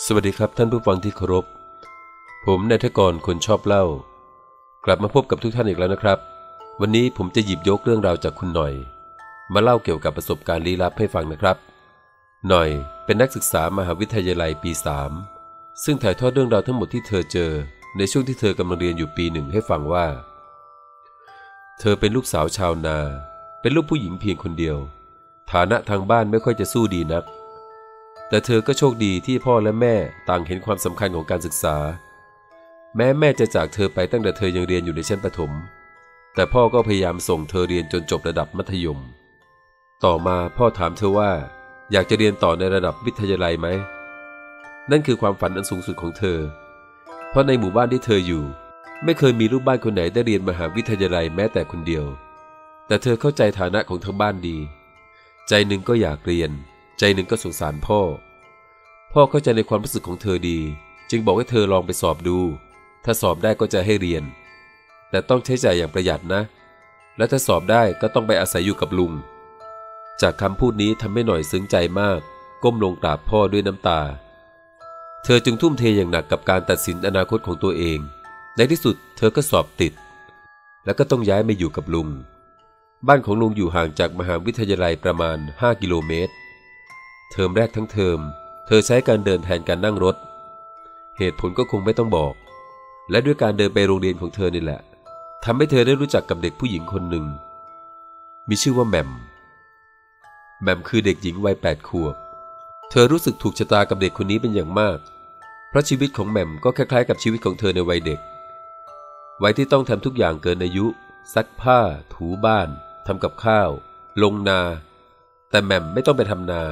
สวัสดีครับท่านผู้ฟังที่เคารพ ผมนายทกรคนชอบเล่า กลับมาพบกับทุกท่านอีกแล้วนะครับ วันนี้ผมจะหยิบยกเรื่องราวจากคุณหน่อย มาเล่าเกี่ยวกับประสบการณ์ลี้ลับให้ฟังนะครับ หน่อยเป็นนักศึกษามหาวิทยาลัยปี 3 ซึ่งถ่ายทอดเรื่องราวทั้งหมดที่เธอเจอ ในช่วงที่เธอกำลังเรียนอยู่ปีหนึ่งให้ฟังว่า เธอเป็นลูกสาวชาวนา เป็นลูกผู้หญิงเพียงคนเดียว ฐานะทางบ้านไม่ค่อยจะสู้ดีนัก แต่เธอก็โชคดีที่พ่อและแม่ต่างเห็นความสำคัญของการศึกษา แม้แม่จะจากเธอไปตั้งแต่เธอยังเรียนอยู่ในชั้นประถม แต่พ่อก็พยายามส่งเธอเรียนจนจบระดับมัธยม ต่อมาพ่อถามเธอว่า อยากจะเรียนต่อในระดับวิทยาลัยไหม นั่นคือความฝันอันสูงสุดของเธอ เพราะในหมู่บ้านที่เธออยู่ ไม่เคยมีลูกบ้านคนไหนได้เรียนมหาวิทยาลัยแม้แต่คนเดียว แต่เธอเข้าใจฐานะของทางบ้านดี ใจหนึ่งก็อยากเรียน ใจหนึ่งก็สงสารพ่อ พ่อเข้าใจในความรู้สึกของเธอดี จึงบอกให้เธอลองไปสอบดู ถ้าสอบได้ก็จะให้เรียน แต่ต้องใช้จ่ายอย่างประหยัดนะ และถ้าสอบได้ก็ต้องไปอาศัยอยู่กับลุง จากคำพูดนี้ทำให้หน่อยซึ้งใจมาก ก้มลงกราบพ่อด้วยน้ำตา เธอจึงทุ่มเทอย่างหนักกับการตัดสินอนาคตของตัวเอง ในที่สุดเธอก็สอบติด แล้วก็ต้องย้ายมาอยู่กับลุงบ้านของลุงอยู่ห่างจากมหาวิทยาลัยประมาณ 5 กิโลเมตร เทอมแรกทั้งเทอม เธอใช้การเดินแทนการนั่งรถ เหตุผลก็คงไม่ต้องบอก และด้วยการเดินไปโรงเรียนของเธอนี่แหละทำให้เธอได้รู้จักกับเด็กผู้หญิงคนหนึ่ง มีชื่อว่าแหม่มแหม่มคือเด็กหญิงวัยแปดขวบ เธอรู้สึกถูกชะตากับเด็กคนนี้เป็นอย่างมาก เพราะชีวิตของแหม่มก็คล้ายๆ กับชีวิตของเธอในวัยเด็ก วัยที่ต้องทำทุกอย่างเกินอายุ ซักผ้า ถูบ้านทำกับข้าว ลงนา แต่แหม่มไม่ต้องไปทำนา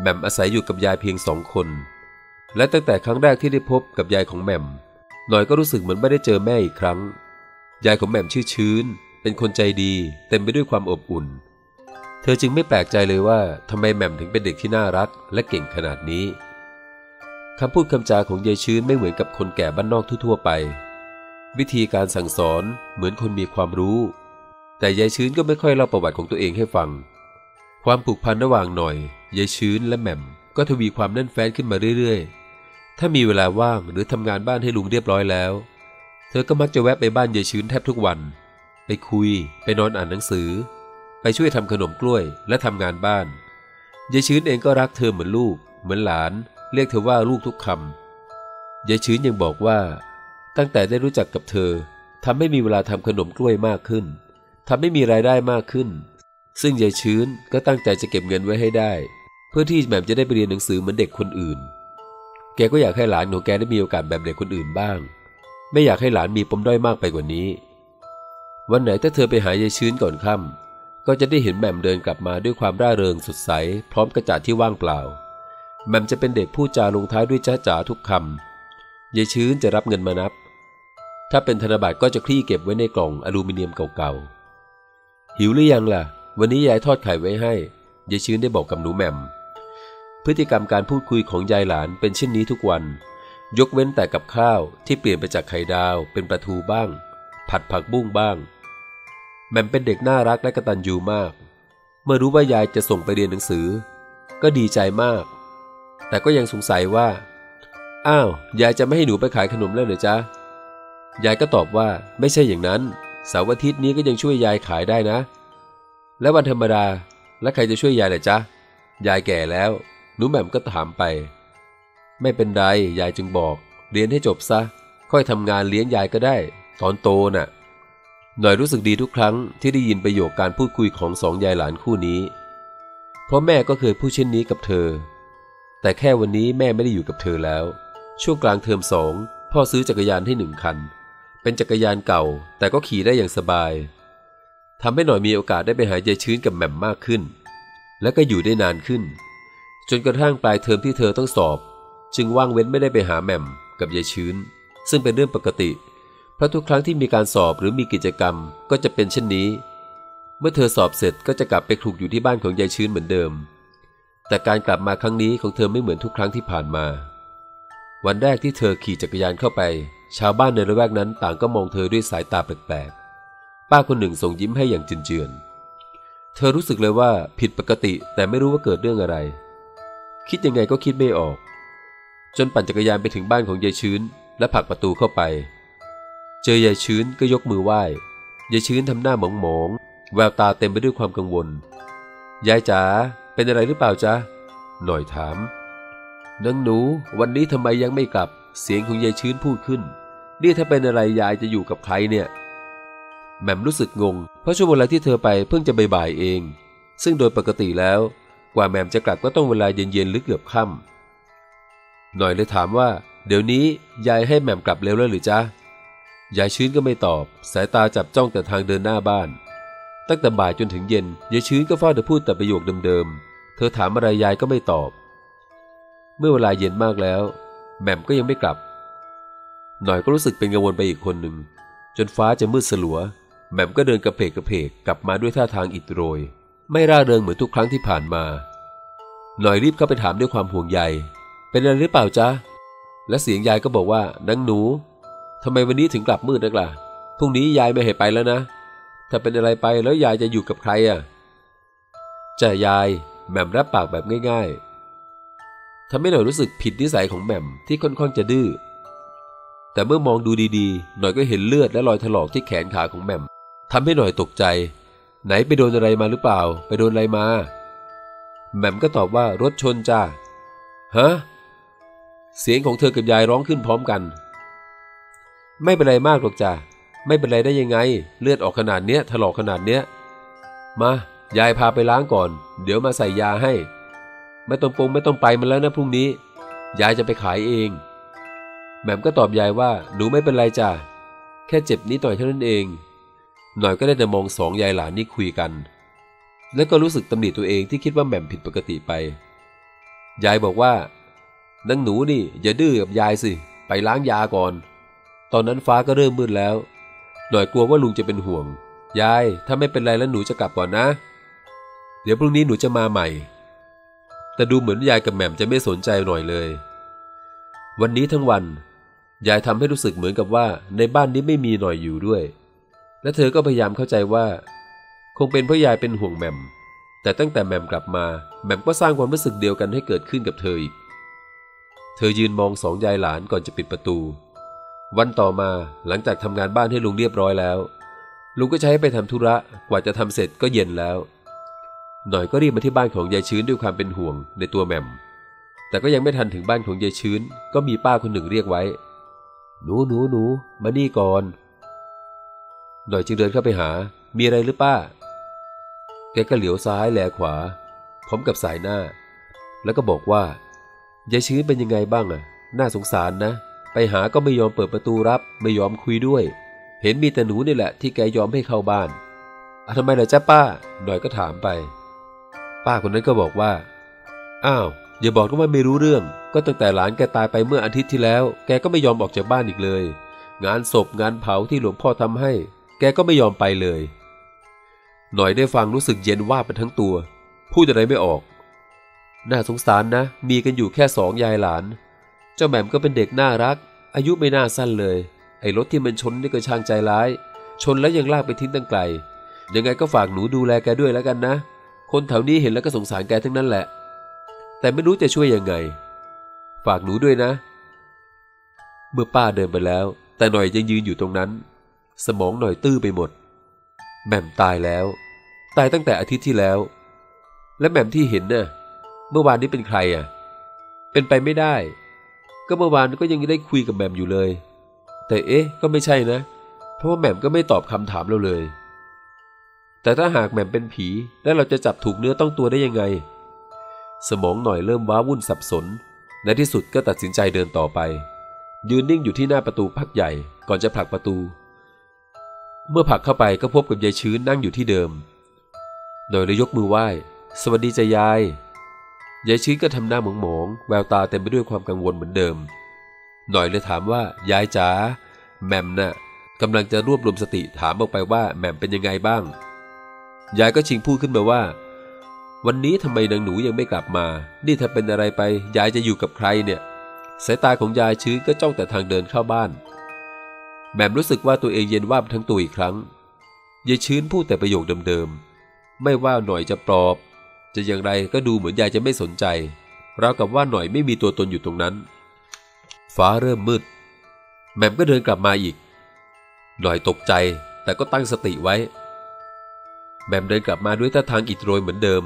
แหม่มอาศัยอยู่กับยายเพียงสองคน และตั้งแต่ครั้งแรกที่ได้พบกับยายของแหม่ม หน่อยก็รู้สึกเหมือนไม่ได้เจอแม่อีกครั้ง ยายของแหม่มชื่อชื้น เป็นคนใจดี เต็มไปด้วยความอบอุ่น เธอจึงไม่แปลกใจเลยว่าทำไมแหม่มถึงเป็นเด็กที่น่ารัก และเก่งขนาดนี้คำพูดคำจาของยายชื้นไม่เหมือนกับคนแก่บ้านนอกทั่วๆไป วิธีการสั่งสอนเหมือนคนมีความรู้ แต่ยายชื้นก็ไม่ค่อยเล่าประวัติของตัวเองให้ฟัง ความผูกพันระหว่างหน่อยยายชื้นและแหม่มก็ทวีความแน่นแฟ้นขึ้นมาเรื่อยๆ ถ้ามีเวลาว่างหรือทำงานบ้านให้ลุงเรียบร้อยแล้ว เธอก็มักจะแวะไปบ้านยายชื้นแทบทุกวัน ไปคุย ไปนอนอ่านหนังสือ ไปช่วยทำขนมกล้วยและทำงานบ้านยายชื้นเองก็รักเธอเหมือนลูก เหมือนหลาน เรียกเธอว่าลูกทุกคำยายชื้นยังบอกว่า ตั้งแต่ได้รู้จักกับเธอทำให้มีเวลาทำขนมกล้วยมากขึ้นทำให้มีรายได้มากขึ้น ซึ่งยายชื้นก็ตั้งใจจะเก็บเงินไว้ให้ได้ เพื่อที่แหม่มจะได้ไปเรียนหนังสือเหมือนเด็กคนอื่น แกก็อยากให้หลานของแกได้มีโอกาสแบบเด็กคนอื่นบ้าง ไม่อยากให้หลานมีปมด้อยมากไปกว่านี้ วันไหนถ้าเธอไปหายายชื้นก่อนค่ำก็จะได้เห็นแหม่มเดินกลับมาด้วยความร่าเริงสดใส พร้อมกระจาดที่ว่างเปล่าแหม่มจะเป็นเด็กพูดจาลงท้ายด้วยจ้าจ๋าทุกคำยายชื้นจะรับเงินมานับ ถ้าเป็นธนบัตรก็จะคลี่เก็บไว้ในกล่องอลูมิเนียมเก่าๆหิวหรือยังล่ะ วันนี้ยายทอดไข่ไว้ให้ ยายชื้นได้บอกกับหนูแหม่ม พฤติกรรมการพูดคุยของยายหลานเป็นเช่นนี้ทุกวัน ยกเว้นแต่กับข้าวที่เปลี่ยนไปจากไข่ดาว เป็นปลาทูบ้าง ผัดผักบุ้งบ้าง แหม่มเป็นเด็กน่ารักและกระตัญญูมาก เมื่อรู้ว่ายายจะส่งไปเรียนหนังสือ ก็ดีใจมาก แต่ก็ยังสงสัยว่า อ้าว ยายจะไม่ให้หนูไปขายขนมแล้วเหรอจ๊ะ ยายก็ตอบว่าไม่ใช่อย่างนั้นเสาร์อาทิตย์นี้ก็ยังช่วยยายขายได้นะ และวันธรรมดา แล้วใครจะช่วยยายล่ะจ๊ะ ยายแก่แล้วหนูแหม่มก็ถามไป ไม่เป็นไร ยายจึงบอก เรียนให้จบซะ ค่อยทำงานเลี้ยงยายก็ได้ ตอนโตน่ะ หน่อยรู้สึกดีทุกครั้งที่ได้ยินประโยคการพูดคุยของสองยายหลานคู่นี้ เพราะแม่ก็เคยพูดเช่นนี้กับเธอ แต่แค่วันนี้แม่ไม่ได้อยู่กับเธอแล้ว ช่วงกลางเทอมสองพ่อซื้อจักรยานให้หนึ่งคัน เป็นจักรยานเก่า แต่ก็ขี่ได้อย่างสบาย ทำให้หน่อยมีโอกาสได้ไปหายายชื้นกับแหม่มมากขึ้น และก็อยู่ได้นานขึ้น จนกระทั่งปลายเทอมที่เธอต้องสอบ จึงว่างเว้นไม่ได้ไปหาแหม่มกับยายชื้น ซึ่งเป็นเรื่องปกติ เพราะทุกครั้งที่มีการสอบหรือมีกิจกรรมก็จะเป็นเช่นนี้ เมื่อเธอสอบเสร็จก็จะกลับไปคลุกอยู่ที่บ้านของยายชื้นเหมือนเดิม แต่การกลับมาครั้งนี้ของเธอไม่เหมือนทุกครั้งที่ผ่านมา วันแรกที่เธอขี่จักรยานเข้าไป ชาวบ้านในละแวกนั้นต่างก็มองเธอด้วยสายตาแปลกๆ ป้าคนหนึ่งส่งยิ้มให้อย่างเจือน เธอรู้สึกเลยว่าผิดปกติแต่ไม่รู้ว่าเกิดเรื่องอะไร คิดยังไงก็คิดไม่ออก จนปั่นจักรยานไปถึงบ้านของยายชื้น และผลักประตูเข้าไป เจอยายชื้นก็ยกมือไหว้ยายชื้นทำหน้าหมองหมองๆแววตาเต็มไปด้วยความกังวล ยายจ๋าเป็นอะไรหรือเปล่าจ๊ะ หน่อยถามนางหนูวันนี้ทำไมยังไม่กลับ เสียงของยายชื้นพูดขึ้น นี่ถ้าเป็นอะไรยายจะอยู่กับใครเนี่ย แหม่มรู้สึกงง เพราะช่วงเวลาที่เธอไปเพิ่งจะบ่ายๆเอง ซึ่งโดยปกติแล้ว กว่าแหม่มจะกลับก็ต้องเวลาเย็นๆหรือเกือบค่ำหน่อยเลยถามว่า เดี๋ยวนี้ยายให้แหม่มกลับเร็วแล้วหรือจ๊ะยายชื้นก็ไม่ตอบ สายตาจับจ้องแต่ทางเดินหน้าบ้าน ตั้งแต่บ่ายจนถึงเย็นยายชื้นก็เฝ้าแต่พูดแต่ประโยคเดิมๆ เธอถามอะไรยายก็ไม่ตอบ เมื่อเวลาเย็นมากแล้วแหม่มก็ยังไม่กลับ หน่อยก็รู้สึกเป็นกังวลไปอีกคนหนึ่งจนฟ้าจะมืดสลัว แหม่มก็เดินกระเพกกระเพกกลับมาด้วยท่าทางอิดโรย ไม่ร่าเริงเหมือนทุกครั้งที่ผ่านมา หน่อยรีบเข้าไปถามด้วยความห่วงใย เป็นอะไรหรือเปล่าจ๊ะ และเสียงยายก็บอกว่านังหนูทำไมวันนี้ถึงกลับมืดนักล่ะ พรุ่งนี้ยายไม่ให้ไปแล้วนะ ถ้าเป็นอะไรไปแล้วยายจะอยู่กับใครอะจ่ายายแหม่มรับปากแบบง่ายๆทำให้หน่อยรู้สึกผิดนิสัยของแหม่มที่ค่อนข้างจะดื้อ แต่เมื่อมองดูดีๆ หน่อยก็เห็นเลือดและรอยถลอกที่แขนขาของแหม่ม ทำให้หน่อยตกใจ ไหนไปโดนอะไรมาหรือเปล่า ไปโดนอะไรมา แหม่มก็ตอบว่ารถชนจ้าฮะเสียงของเธอกับยายร้องขึ้นพร้อมกัน ไม่เป็นไรมากหรอกจ้ะไม่เป็นไรได้ยังไง เลือดออกขนาดเนี้ยถลอกขนาดเนี้ยมายายพาไปล้างก่อน เดี๋ยวมาใส่ยาให้ ไม่ต้องปรุงไม่ต้องไปมันแล้วนะพรุ่งนี้ ยายจะไปขายเอง แหม่มก็ตอบยายว่าหนูไม่เป็นไรจ้ะแค่เจ็บนิดหน่อยเท่านั้นเอง หน่อยก็ได้แต่มองสองยายหลานนี่คุยกัน แล้วก็รู้สึกตำหนิตัวเองที่คิดว่าแหม่มผิดปกติไป ยายบอกว่านังหนูนี่อย่าดื้อกับยายสิ ไปล้างยาก่อน ตอนนั้นฟ้าก็เริ่มมืดแล้ว หน่อยกลัวว่าลุงจะเป็นห่วง ยายถ้าไม่เป็นไรแล้วหนูจะกลับก่อนนะ เดี๋ยวพรุ่งนี้หนูจะมาใหม่ แต่ดูเหมือนยายกับแหม่มจะไม่สนใจหน่อยเลย วันนี้ทั้งวัน ยายทำให้รู้สึกเหมือนกับว่าในบ้านนี้ไม่มีหน่อยอยู่ด้วย และเธอก็พยายามเข้าใจว่า คงเป็นเพราะยายเป็นห่วงแหม่มแต่ตั้งแต่แหม่มกลับมาแหม่มก็สร้างความรู้สึกเดียวกันให้เกิดขึ้นกับเธออีก เธอยืนมองสองยายหลานก่อนจะปิดประตู วันต่อมาหลังจากทำงานบ้านให้ลุงเรียบร้อยแล้ว ลุงก็ใช้ไปทำธุระกว่าจะทำเสร็จก็เย็นแล้ว หน่อยก็รีบมาที่บ้านของยายชื้นด้วยความเป็นห่วงในตัวแหม่มแต่ก็ยังไม่ทันถึงบ้านของยายชื้น ก็มีป้าคนหนึ่งเรียกไว้ หนูหนูหนูมานี่ก่อน หน่อยจึงเดินเข้าไปหา มีอะไรหรือป้า แกก็เหลียวซ้ายแลขวา พร้อมกับสายหน้า แล้วก็บอกว่ายายชื้นเป็นยังไงบ้างอะน่าสงสารนะ ไปหาก็ไม่ยอมเปิดประตูรับ ไม่ยอมคุยด้วย เห็นมีแต่หนูนี่แหละ ที่แกยอมให้เข้าบ้านอะทำไมล่ะจ๊ะป้า หน่อยก็ถามไป ป้าคนนั้นก็บอกว่า อ้าว อย่าบอกว่าไม่รู้เรื่อง ก็ตั้งแต่หลานแกตายไปเมื่ออาทิตย์ที่แล้ว แกก็ไม่ยอมออกจากบ้านอีกเลย งานศพงานเผาที่หลวงพ่อทำให้ แกก็ไม่ยอมไปเลย หน่อยได้ฟังรู้สึกเย็นว่าไปทั้งตัว พูดอะไรไม่ออก น่าสงสารนะ มีกันอยู่แค่สองยายหลาน เจ้าแหม่มก็เป็นเด็กน่ารัก อายุไม่น่าสั้นเลย ไอ้รถที่มันชนนี่ก็ช่างใจร้าย ชนแล้วยังลากไปทิ้งตั้งไกล ยังไงก็ฝากหนูดูแลแกด้วยแล้วกันนะ คนแถวนี้เห็นแล้วก็สงสารแกทั้งนั้นแหละ แต่ไม่รู้จะช่วยยังไง ฝากหนูด้วยนะ เมื่อป้าเดินไปแล้ว แต่หน่อยยังยืนอยู่ตรงนั้น สมองหน่อยตื้อไปหมด แหม่มตายแล้ว ตายตั้งแต่อาทิตย์ที่แล้ว และแหม่มที่เห็นน่ะ เมื่อวานนี้เป็นใครอะ เป็นไปไม่ได้ ก็เมื่อวานก็ยังได้คุยกับแหม่มอยู่เลย แต่เอ๊ะ ก็ไม่ใช่นะ เพราะว่าแหม่มก็ไม่ตอบคำถามเราเลย แต่ถ้าหากแหม่มเป็นผีแล้วเราจะจับถูกเนื้อต้องตัวได้ยังไง สมองหน่อยเริ่มว้าวุ่นสับสน ในที่สุดก็ตัดสินใจเดินต่อไปยืนนิ่งอยู่ที่หน้าประตูพักใหญ่ก่อนจะผลักประตู เมื่อผักเข้าไปก็พบกับยายชื้นนั่งอยู่ที่เดิมโดยเลยยกมือไหว้ สวัสดีจ้ยาย ยายชื้นก็ทำหน้าหมองๆแววตาเต็มไปด้วยความกังวลเหมือนเดิม หน่อยเลยถามว่ายายจ๋าแหม่มน่ะกำลังจะรวบรวมสติถามออกไปว่าแหม่มเป็นยังไงบ้าง ยายก็ชิงพูดขึ้นมาว่า วันนี้ทำไมนางหนูยังไม่กลับมา นี่ถ้าเป็นอะไรไป ยายจะอยู่กับใครเนี่ย สายตาของยายชื้นก็จ้องแต่ทางเดินเข้าบ้าน แหม่มรู้สึกว่าตัวเองเย็นว่าบทั้งตัวอีกครั้งยายชื้นพูดแต่ประโยคเดิมๆ ไม่ว่าหน่อยจะปลอบ จะอย่างไรก็ดูเหมือนยายจะไม่สนใจราวกับว่าหน่อยไม่มีตัวตนอยู่ตรงนั้น ฟ้าเริ่มมืด แหม่มก็เดินกลับมาอีก หน่อยตกใจแต่ก็ตั้งสติไว้ แหม่มเดินกลับมาด้วยท่าทางอิดโรยเหมือนเดิม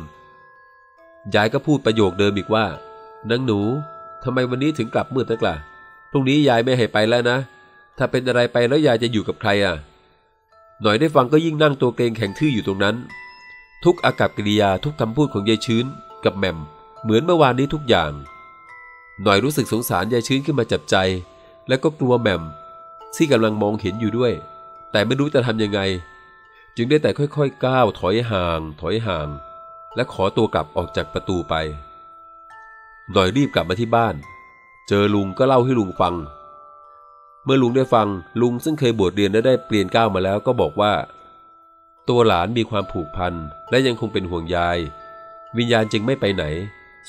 ยายก็พูดประโยคเดิมอีกว่านางหนูทำไมวันนี้ถึงกลับมืดนักล่ะพรุ่งนี้ยายไม่ให้ไปแล้วนะ ถ้าเป็นอะไรไปแล้วยายจะอยู่กับใครอะ หน่อยได้ฟังก็ยิ่งนั่งตัวเกรงแข็งทื่ออยู่ตรงนั้น ทุกอากับกิริยาทุกคำพูดของยายชื้น กับแหม่ม เหมือนเมื่อวานนี้ทุกอย่าง หน่อยรู้สึกสงสารยายชื้นขึ้นมาจับใจ แล้วก็กลัวแหม่มที่กำลังมองเห็นอยู่ด้วย แต่ไม่รู้จะทำยังไง จึงได้แต่ค่อยๆก้าวถอยห่าง ถอยห่าง และขอตัวกลับออกจากประตูไป หน่อยรีบกลับมาที่บ้าน เจอลุงก็เล่าให้ลุงฟัง มื่อลุงได้ฟังลุงซึ่งเคยบวชเรียนและได้เปลี่ยนก้าวมาแล้วก็บอกว่า ตัวหลานมีความผูกพันและยังคงเป็นห่วงยาย วิญญาณจึงไม่ไปไหน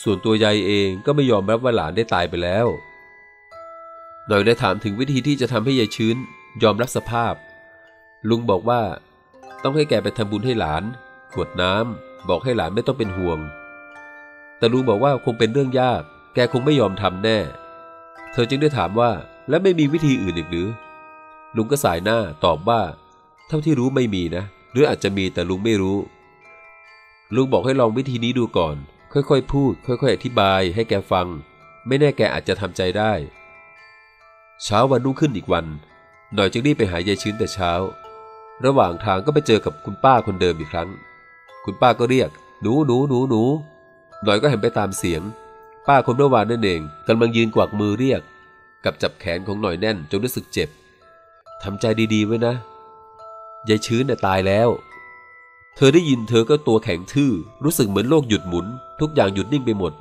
ส่วนตัวยายเองก็ไม่ยอมรับว่าหลานได้ตายไปแล้วหน่อยได้ถามถึงวิธีที่จะทำให้ยายชื้น ยอมรับสภาพ ลุงบอกว่า ต้องให้แกไปทำบุญให้หลานกรวดน้ำบอกให้หลานไม่ต้องเป็นห่วง แต่ลุงบอกว่าคงเป็นเรื่องยาก แกคงไม่ยอมทำแน่ เธอจึงได้ถามว่า แล้วไม่มีวิธีอื่นอีกหรือ ลุงก็สายหน้าตอบว่า เท่าที่รู้ไม่มีนะ หรืออาจจะมีแต่ลุงไม่รู้ ลุงบอกให้ลองวิธีนี้ดูก่อน ค่อยๆ พูด ค่อย ๆ อธิบาย ให้แกฟัง ไม่แน่แกอาจจะทำใจได้ เช้าวันรุ่งขึ้นอีกวัน หน่อยจึงรีบไปหายายชื้นแต่เช้า ระหว่างทางก็ไปเจอกับคุณป้าคนเดิมอีกครั้ง คุณป้าก็เรียก หนูหนูหนูหนูหน่อยก็เห็นไปตามเสียง ป้าคนเมื่อวานนั่นเองกำลังยืนกวักมือเรียก กับจับแขนของหน่อยแน่นจนรู้สึกเจ็บทำใจดีๆไว้นะยายชื้นน่ะตายแล้ว เธอได้ยินเธอก็ตัวแข็งทื่อ รู้สึกเหมือนโลกหยุดหมุน ทุกอย่างหยุดนิ่งไปหมด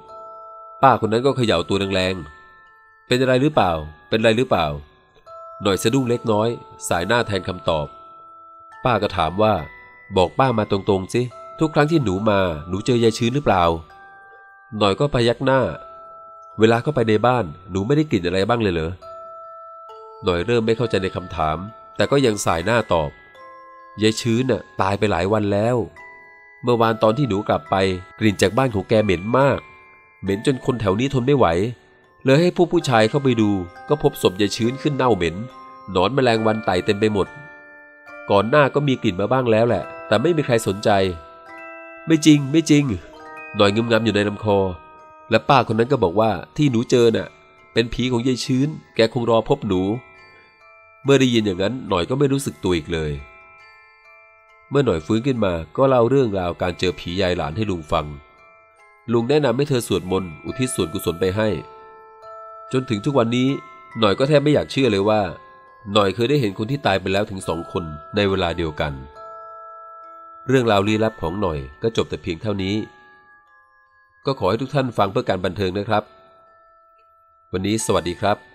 ป้าคนนั้นก็เขย่าตัวแรงๆ เป็นอะไรหรือเปล่า เป็นอะไรหรือเปล่า หน่อยสะดุ้งเล็กน้อย สายหน้าแทนคำตอบ ป้าก็ถามว่า บอกป้ามาตรงๆสิ ทุกครั้งที่หนูมา หนูเจอยายชื้นหรือเปล่า หน่อยก็พยักหน้า เวลาเข้าไปในบ้านหนูไม่ได้กลิ่นอะไรบ้างเลยเหรอ หน่อยเริ่มไม่เข้าใจในคำถาม แต่ก็ยังสายหน้าตอบยายชื้นน่ะตายไปหลายวันแล้ว เมื่อวานตอนที่หนูกลับไป กลิ่นจากบ้านของแกเหม็นมาก เหม็นจนคนแถวนี้ทนไม่ไหว เลยให้พวกผู้ชายเข้าไปดู ก็พบศพยายชื้นขึ้นเน่าเหม็นหนอนแมลงวันไต่เต็มไปหมด ก่อนหน้าก็มีกลิ่นมาบ้างแล้วแหละ แต่ไม่มีใครสนใจ ไม่จริงไม่จริง หน่อยงึมงำอยู่ในลำคอ และป้าคนนั้นก็บอกว่าที่หนูเจอน่ะ เป็นผีของยายชื้น แกคงรอพบหนู เมื่อได้ยินอย่างนั้นหน่อยก็ไม่รู้สึกตัวอีกเลย เมื่อหน่อยฟื้นขึ้นมาก็เล่าเรื่องราวการเจอผียายหลานให้ลุงฟัง ลุงแนะนำให้เธอสวดมนต์อุทิศส่วนกุศลไปให้ จนถึงทุกวันนี้หน่อยก็แทบไม่อยากเชื่อเลยว่า หน่อยเคยได้เห็นคนที่ตายไปแล้วถึงสองคนในเวลาเดียวกัน เรื่องราวลี้ลับของหน่อยก็จบแต่เพียงเท่านี้ ก็ขอให้ทุกท่านฟังเพื่อการบันเทิงนะครับ วันนี้สวัสดีครับ